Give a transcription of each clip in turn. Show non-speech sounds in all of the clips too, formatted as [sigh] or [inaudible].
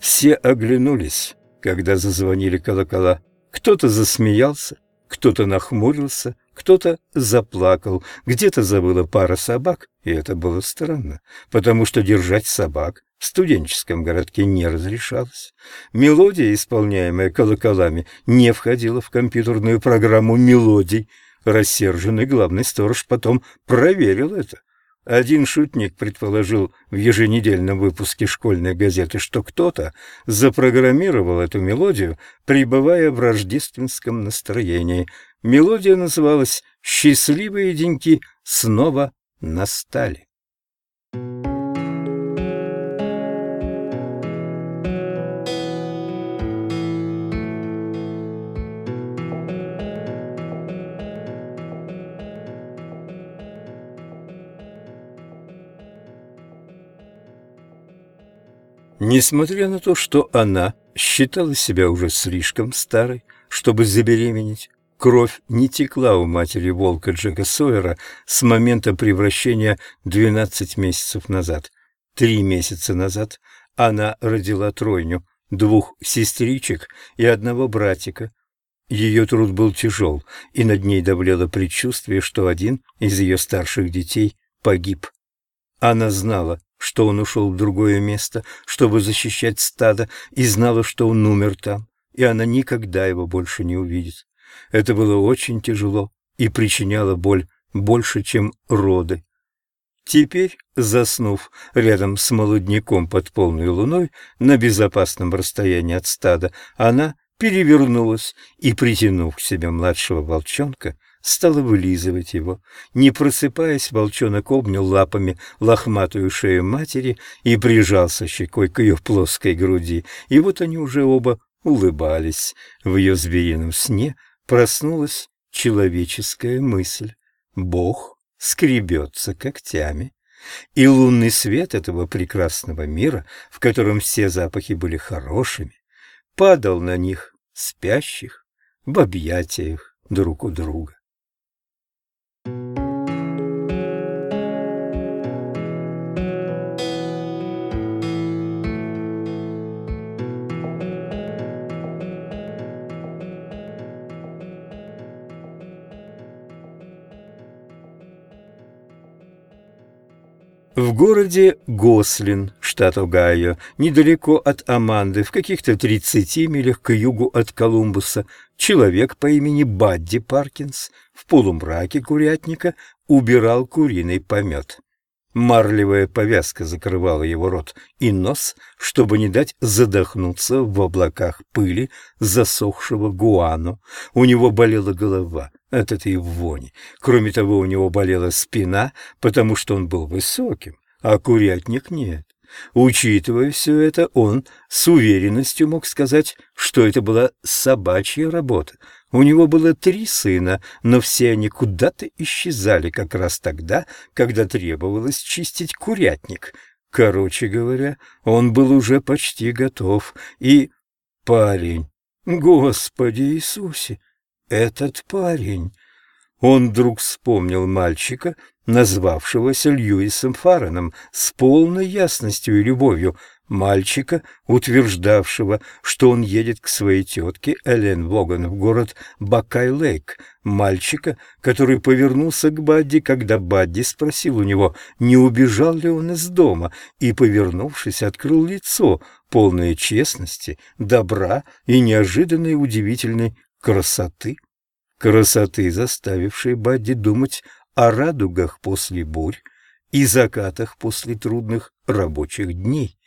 Все оглянулись, когда зазвонили колокола. Кто-то засмеялся, кто-то нахмурился, кто-то заплакал, где-то забыла пара собак, и это было странно, потому что держать собак в студенческом городке не разрешалось. Мелодия, исполняемая колоколами, не входила в компьютерную программу мелодий. Рассерженный главный сторож потом проверил это. Один шутник предположил в еженедельном выпуске школьной газеты, что кто-то запрограммировал эту мелодию, пребывая в рождественском настроении. Мелодия называлась «Счастливые деньки снова настали». Несмотря на то, что она считала себя уже слишком старой, чтобы забеременеть, кровь не текла у матери волка Джека Сойера с момента превращения 12 месяцев назад. Три месяца назад она родила тройню, двух сестричек и одного братика. Ее труд был тяжел, и над ней давлело предчувствие, что один из ее старших детей погиб. Она знала, что он ушел в другое место, чтобы защищать стадо, и знала, что он умер там, и она никогда его больше не увидит. Это было очень тяжело и причиняло боль больше, чем роды. Теперь, заснув рядом с молодняком под полной луной на безопасном расстоянии от стада, она перевернулась и, притянув к себе младшего волчонка, стала вылизывать его. Не просыпаясь, волчонок обнял лапами лохматую шею матери и прижался щекой к ее плоской груди. И вот они уже оба улыбались. В ее зверином сне проснулась человеческая мысль. Бог скребется когтями. И лунный свет этого прекрасного мира, в котором все запахи были хорошими, падал на них, спящих, в объятиях друг у друга. В городе Гослин, штат Огайо, недалеко от Аманды, в каких-то 30 милях к югу от Колумбуса, человек по имени Бадди Паркинс в полумраке курятника убирал куриный помет. Марлевая повязка закрывала его рот и нос, чтобы не дать задохнуться в облаках пыли засохшего гуану. У него болела голова от этой вони. Кроме того, у него болела спина, потому что он был высоким, а курятник нет. Учитывая все это, он с уверенностью мог сказать, что это была собачья работа. У него было три сына, но все они куда-то исчезали как раз тогда, когда требовалось чистить курятник. Короче говоря, он был уже почти готов. И парень, Господи Иисусе, этот парень... Он вдруг вспомнил мальчика, назвавшегося Льюисом Фареном, с полной ясностью и любовью, мальчика, утверждавшего, что он едет к своей тетке Элен Воган в город Бакай-Лейк, мальчика, который повернулся к Бадди, когда Бадди спросил у него, не убежал ли он из дома, и, повернувшись, открыл лицо, полное честности, добра и неожиданной удивительной красоты. Красоты, заставившей Бадди думать о радугах после бурь и закатах после трудных рабочих дней.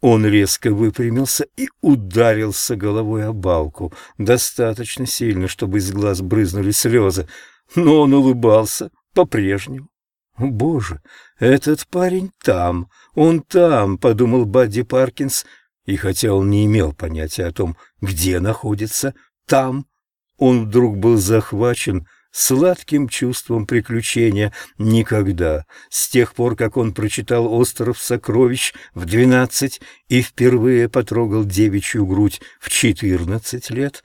Он резко выпрямился и ударился головой о балку, достаточно сильно, чтобы из глаз брызнули слезы, но он улыбался по-прежнему. «Боже, этот парень там, он там», — подумал Бадди Паркинс, и хотя он не имел понятия о том, где находится «там», он вдруг был захвачен сладким чувством приключения никогда, с тех пор, как он прочитал «Остров сокровищ» в двенадцать и впервые потрогал девичью грудь в четырнадцать лет,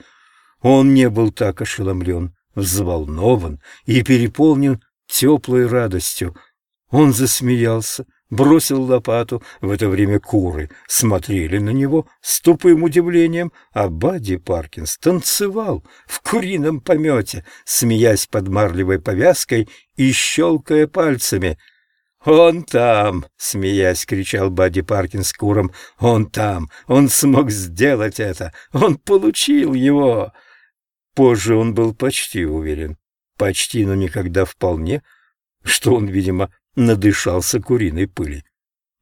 он не был так ошеломлен, взволнован и переполнен теплой радостью. Он засмеялся бросил лопату. В это время куры смотрели на него с тупым удивлением, а Бадди Паркинс танцевал в курином помете, смеясь под марлевой повязкой и щелкая пальцами. «Он там!» — смеясь, кричал Бадди Паркинс куром. «Он там! Он смог сделать это! Он получил его!» Позже он был почти уверен, почти, но никогда вполне, что он, видимо, надышался куриной пыли.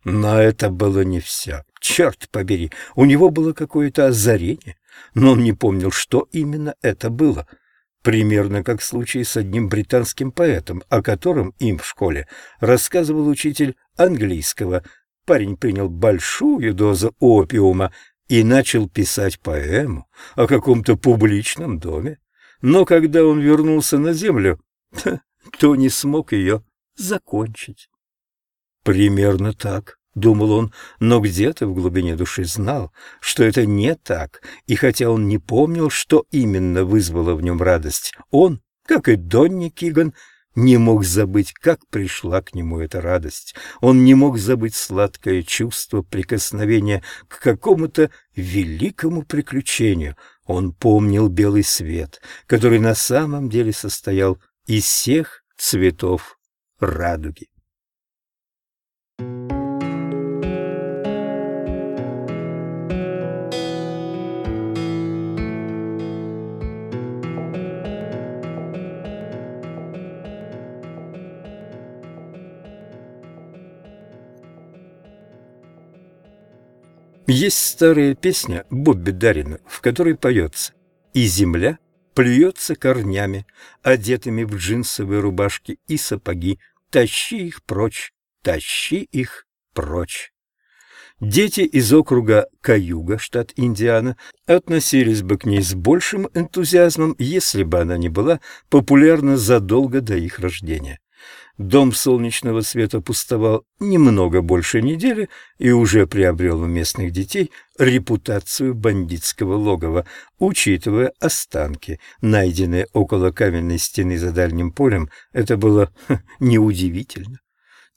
Но это было не все. Черт побери, у него было какое-то озарение, но он не помнил, что именно это было. Примерно как в случае с одним британским поэтом, о котором им в школе рассказывал учитель английского. Парень принял большую дозу опиума и начал писать поэму о каком-то публичном доме. Но когда он вернулся на землю, [laughs] то не смог ее закончить. Примерно так, думал он, но где-то в глубине души знал, что это не так, и хотя он не помнил, что именно вызвало в нем радость, он, как и Донни Киган, не мог забыть, как пришла к нему эта радость. Он не мог забыть сладкое чувство прикосновения к какому-то великому приключению. Он помнил белый свет, который на самом деле состоял из всех цветов радуги. Есть старая песня Бобби Дарина, в которой поется «И земля плюется корнями, одетыми в джинсовые рубашки и сапоги. Тащи их прочь, тащи их прочь. Дети из округа Каюга, штат Индиана, относились бы к ней с большим энтузиазмом, если бы она не была популярна задолго до их рождения. Дом солнечного света пустовал немного больше недели и уже приобрел у местных детей репутацию бандитского логова, учитывая останки, найденные около каменной стены за дальним полем. Это было [laughs] ха, неудивительно.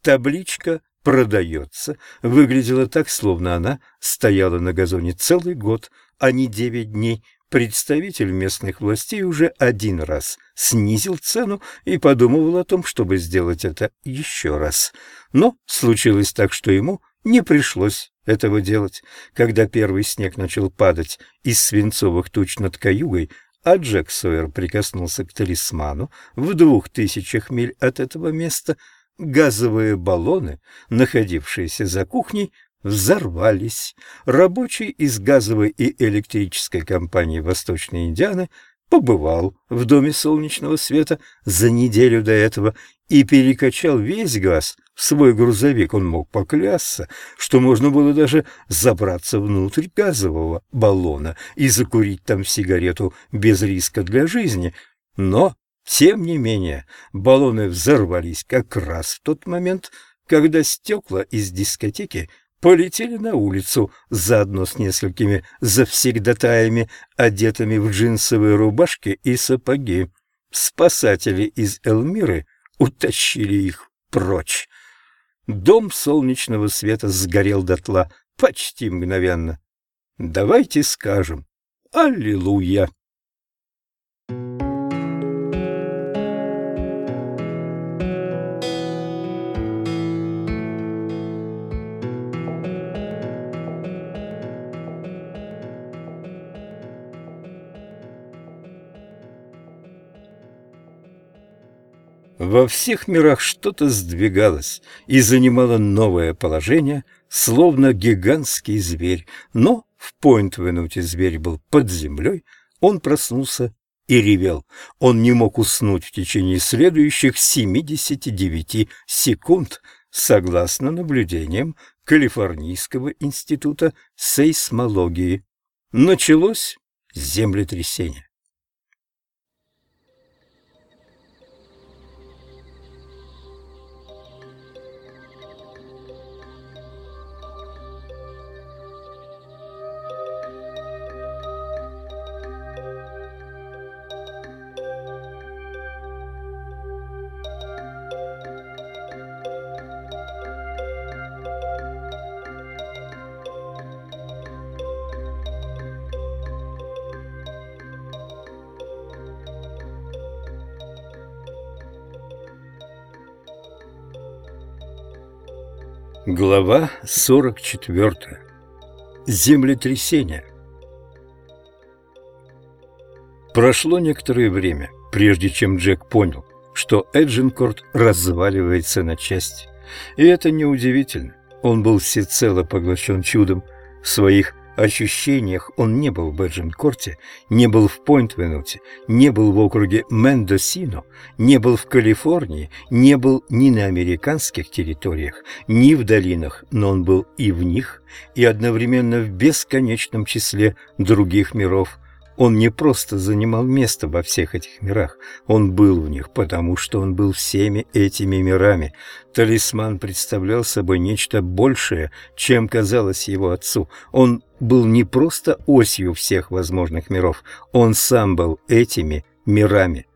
Табличка «Продается» выглядела так, словно она стояла на газоне целый год, а не девять дней, Представитель местных властей уже один раз снизил цену и подумывал о том, чтобы сделать это еще раз. Но случилось так, что ему не пришлось этого делать. Когда первый снег начал падать из свинцовых туч над Каюгой, а Джек Сойер прикоснулся к талисману в двух тысячах миль от этого места, газовые баллоны, находившиеся за кухней, взорвались. Рабочий из газовой и электрической компании Восточной Индианы побывал в Доме Солнечного Света за неделю до этого и перекачал весь газ в свой грузовик. Он мог поклясться, что можно было даже забраться внутрь газового баллона и закурить там сигарету без риска для жизни. Но, тем не менее, баллоны взорвались как раз в тот момент, когда стекла из дискотеки полетели на улицу, заодно с несколькими завсегдатаями, одетыми в джинсовые рубашки и сапоги. Спасатели из Элмиры утащили их прочь. Дом солнечного света сгорел дотла почти мгновенно. Давайте скажем «Аллилуйя». Во всех мирах что-то сдвигалось и занимало новое положение, словно гигантский зверь. Но в Пойнт-Венуте зверь был под землей, он проснулся и ревел. Он не мог уснуть в течение следующих 79 секунд, согласно наблюдениям Калифорнийского института сейсмологии. Началось землетрясение. Глава 44. Землетрясение. Прошло некоторое время, прежде чем Джек понял, что Эджинкорт разваливается на части. И это неудивительно. Он был всецело поглощен чудом своих ощущениях он не был в Бэджинкорте, не был в Пойнт-Венуте, не был в округе Мендосино, не был в Калифорнии, не был ни на американских территориях, ни в долинах, но он был и в них, и одновременно в бесконечном числе других миров – он не просто занимал место во всех этих мирах, он был в них, потому что он был всеми этими мирами. Талисман представлял собой нечто большее, чем казалось его отцу. Он был не просто осью всех возможных миров, он сам был этими мирами.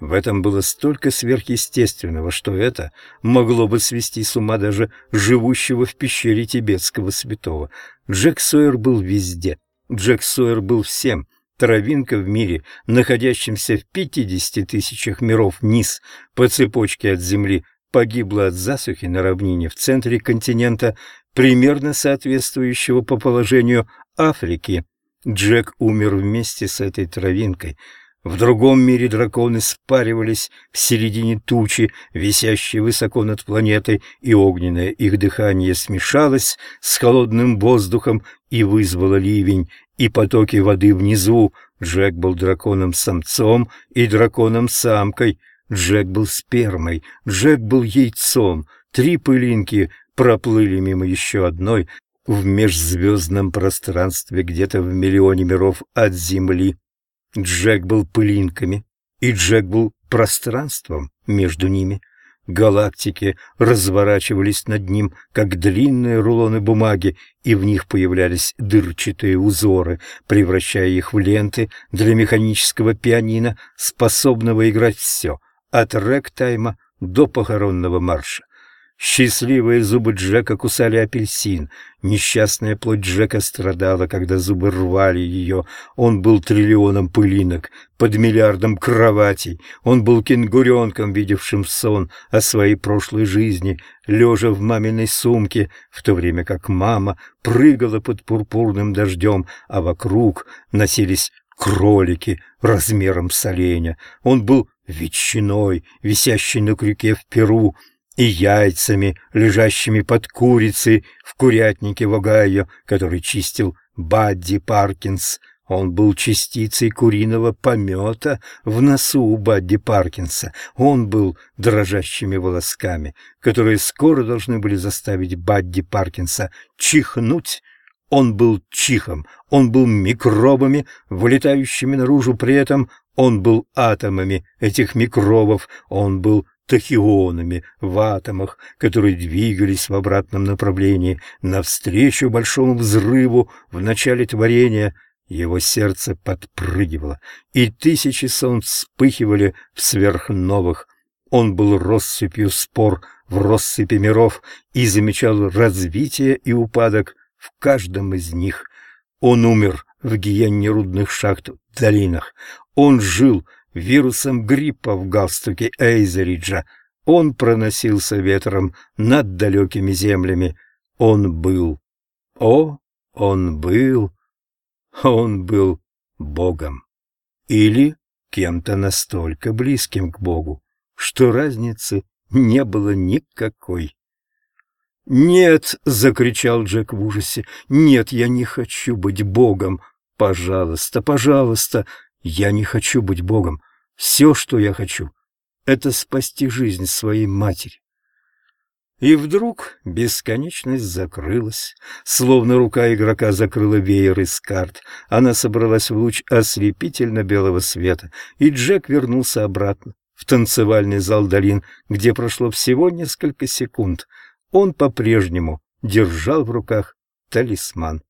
В этом было столько сверхъестественного, что это могло бы свести с ума даже живущего в пещере тибетского святого. Джек Сойер был везде. Джек Сойер был всем — травинка в мире, находящемся в 50 тысячах миров вниз по цепочке от Земли, погибла от засухи на равнине в центре континента, примерно соответствующего по положению Африки. Джек умер вместе с этой травинкой. В другом мире драконы спаривались в середине тучи, висящей высоко над планетой, и огненное их дыхание смешалось с холодным воздухом и вызвало ливень, и потоки воды внизу. Джек был драконом-самцом и драконом-самкой. Джек был спермой, Джек был яйцом. Три пылинки проплыли мимо еще одной в межзвездном пространстве где-то в миллионе миров от Земли. Джек был пылинками, и Джек был пространством между ними. Галактики разворачивались над ним, как длинные рулоны бумаги, и в них появлялись дырчатые узоры, превращая их в ленты для механического пианино, способного играть все, от рэк-тайма до похоронного марша. Счастливые зубы Джека кусали апельсин. Несчастная плоть Джека страдала, когда зубы рвали ее. Он был триллионом пылинок, под миллиардом кроватей. Он был кенгуренком, видевшим сон о своей прошлой жизни, лежа в маминой сумке, в то время как мама прыгала под пурпурным дождем, а вокруг носились кролики размером с оленя. Он был ветчиной, висящей на крюке в Перу, и яйцами, лежащими под курицей в курятнике в Огайо, который чистил Бадди Паркинс. Он был частицей куриного помета в носу у Бадди Паркинса. Он был дрожащими волосками, которые скоро должны были заставить Бадди Паркинса чихнуть. Он был чихом, он был микробами, вылетающими наружу при этом, он был атомами этих микробов, он был тахионами в атомах, которые двигались в обратном направлении навстречу большому взрыву в начале творения. Его сердце подпрыгивало, и тысячи солнц вспыхивали в сверхновых. Он был россыпью спор в россыпи миров и замечал развитие и упадок в каждом из них. Он умер в гиенне рудных шахт в долинах. Он жил вирусом гриппа в галстуке Эйзериджа. Он проносился ветром над далекими землями. Он был. О, он был. Он был Богом. Или кем-то настолько близким к Богу, что разницы не было никакой. «Нет!» — закричал Джек в ужасе. «Нет, я не хочу быть Богом! Пожалуйста, пожалуйста! Я не хочу быть Богом. Все, что я хочу, это спасти жизнь своей матери. И вдруг бесконечность закрылась, словно рука игрока закрыла веер из карт. Она собралась в луч ослепительно-белого света, и Джек вернулся обратно в танцевальный зал долин, где прошло всего несколько секунд. Он по-прежнему держал в руках талисман.